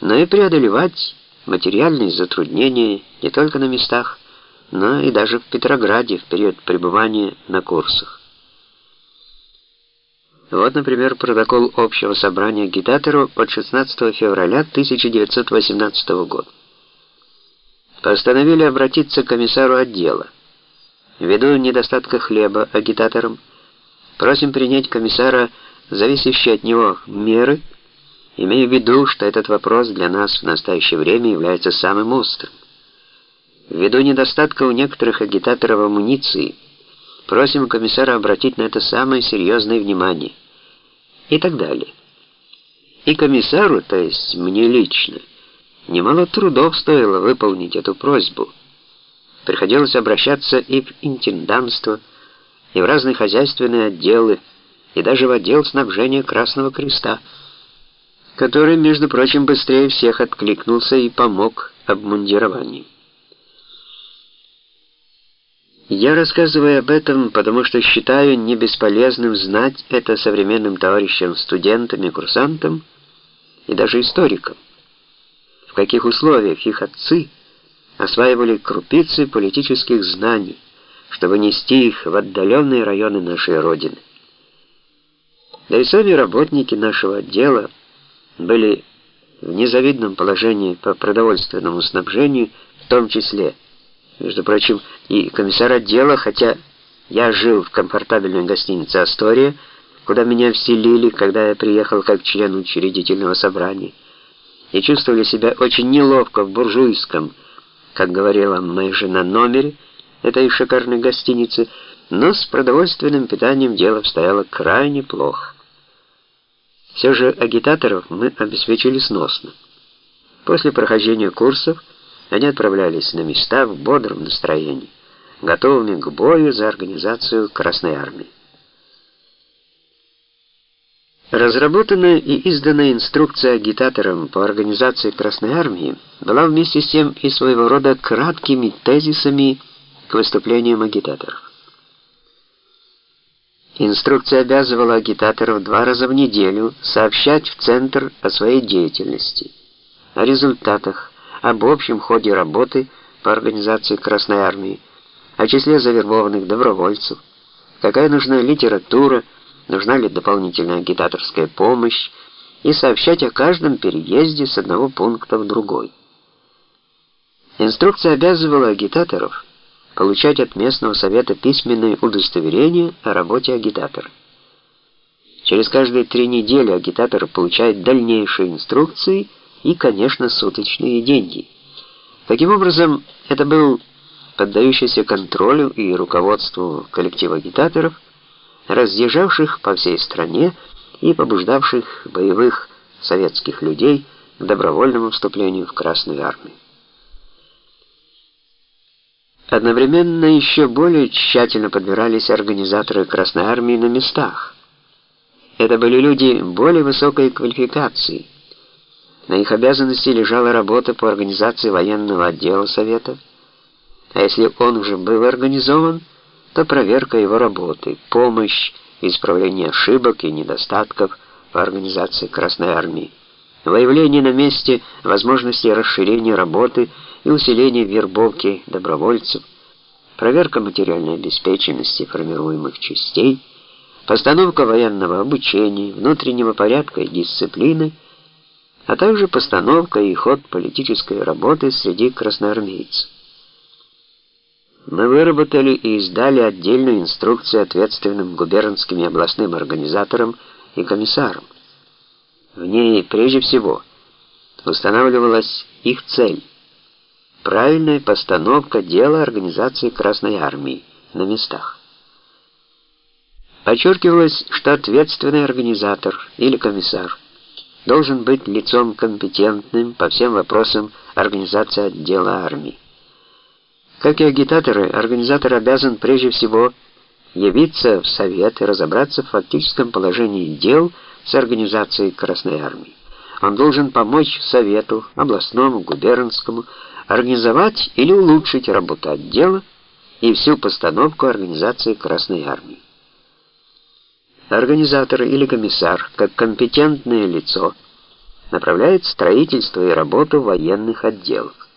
но и преодолевать материальные затруднения не только на местах, но и даже в Петрограде в период пребывания на курсах. Вот, например, протокол общего собрания агитаторов от 16 февраля 1918 года. Постановили обратиться к комиссару отдела. Ввиду недостатка хлеба агитаторам, просим принять комиссара зависящие от него меры, имея в виду, что этот вопрос для нас в настоящее время является самым острым. Ввиду недостатка у некоторых агитаторов амуниции, просим комиссара обратить на это самое серьезное внимание. И так далее. И комиссару, то есть мне лично, немало трудов стоило выполнить эту просьбу. Приходилось обращаться и в интенданство, и в разные хозяйственные отделы, и даже в отдел снабжения Красного Креста, который, между прочим, быстрее всех откликнулся и помог обмундированию. Я рассказываю об этом, потому что считаю не бесполезным знать это современным товарищам, студентам и курсантам, и даже историкам, в каких условиях их отцы осваивали крупицы политических знаний, чтобы нести их в отдаленные районы нашей Родины. Да и сами работники нашего отдела были в незавидном положении по продовольственному снабжению в том числе – между прочим, и комиссар отдела, хотя я жил в комфортабельной гостинице «Астория», куда меня вселили, когда я приехал как член учредительного собрания, и чувствовали себя очень неловко в буржуйском, как говорила моя жена, номере этой шикарной гостиницы, но с продовольственным питанием дело обстояло крайне плохо. Все же агитаторов мы обеспечили сносно. После прохождения курсов они отправлялись на места в бодром настроении, готовыми к бою за организацию Красной Армии. Разработанная и изданная инструкция агитаторам по организации Красной Армии была вместе с тем и своего рода краткими тезисами к выступлениям агитаторов. Инструкция обязывала агитаторов два раза в неделю сообщать в Центр о своей деятельности, о результатах, об общем ходе работы по организации Красной Армии, о числе завербованных добровольцев, какая нужна литература, нужна ли дополнительная агитаторская помощь, и сообщать о каждом переезде с одного пункта в другой. Инструкция обязывала агитаторов получать от местного совета письменное удостоверение о работе агитатора. Через каждые три недели агитатор получает дальнейшие инструкции и, конечно, суточные деньги. Таким образом, это был поддающийся контролю и руководству коллектив агитаторов, разъезжавших по всей стране и побуждавших боевых советских людей к добровольному вступлению в Красную армию. Одновременно еще более тщательно подбирались организаторы Красной армии на местах. Это были люди более высокой квалификации – на их обязанности лежала работа по организации военного отдела Совета, а если он уже был организован, то проверка его работы, помощь в исправлении ошибок и недостатков в организации Красной Армии, выявление на месте возможности расширения работы и усиления вербовки добровольцев, проверка материальной обеспеченности формируемых частей, постановка военного обучения, внутреннего порядка и дисциплины – а также постановка и ход политической работы среди красноармейцев. Мы выработали и издали отдельную инструкцию ответственным губернским и областным организаторам и комиссарам. В ней прежде всего устанавливалась их цель – правильная постановка дела организации Красной Армии на местах. Подчеркивалось, что ответственный организатор или комиссар – должен быть лицом компетентным по всем вопросам организации отдела армии. Как и агитаторы, организатор обязан прежде всего явиться в совет и разобраться в фактическом положении дел с организацией Красной армии. Он должен помочь совету, областному, губернскому, организовать или улучшить работу отдела и всю постановку организации Красной армии. Организатор или комиссар, как компетентное лицо, направляет строительство и работу военных отделов.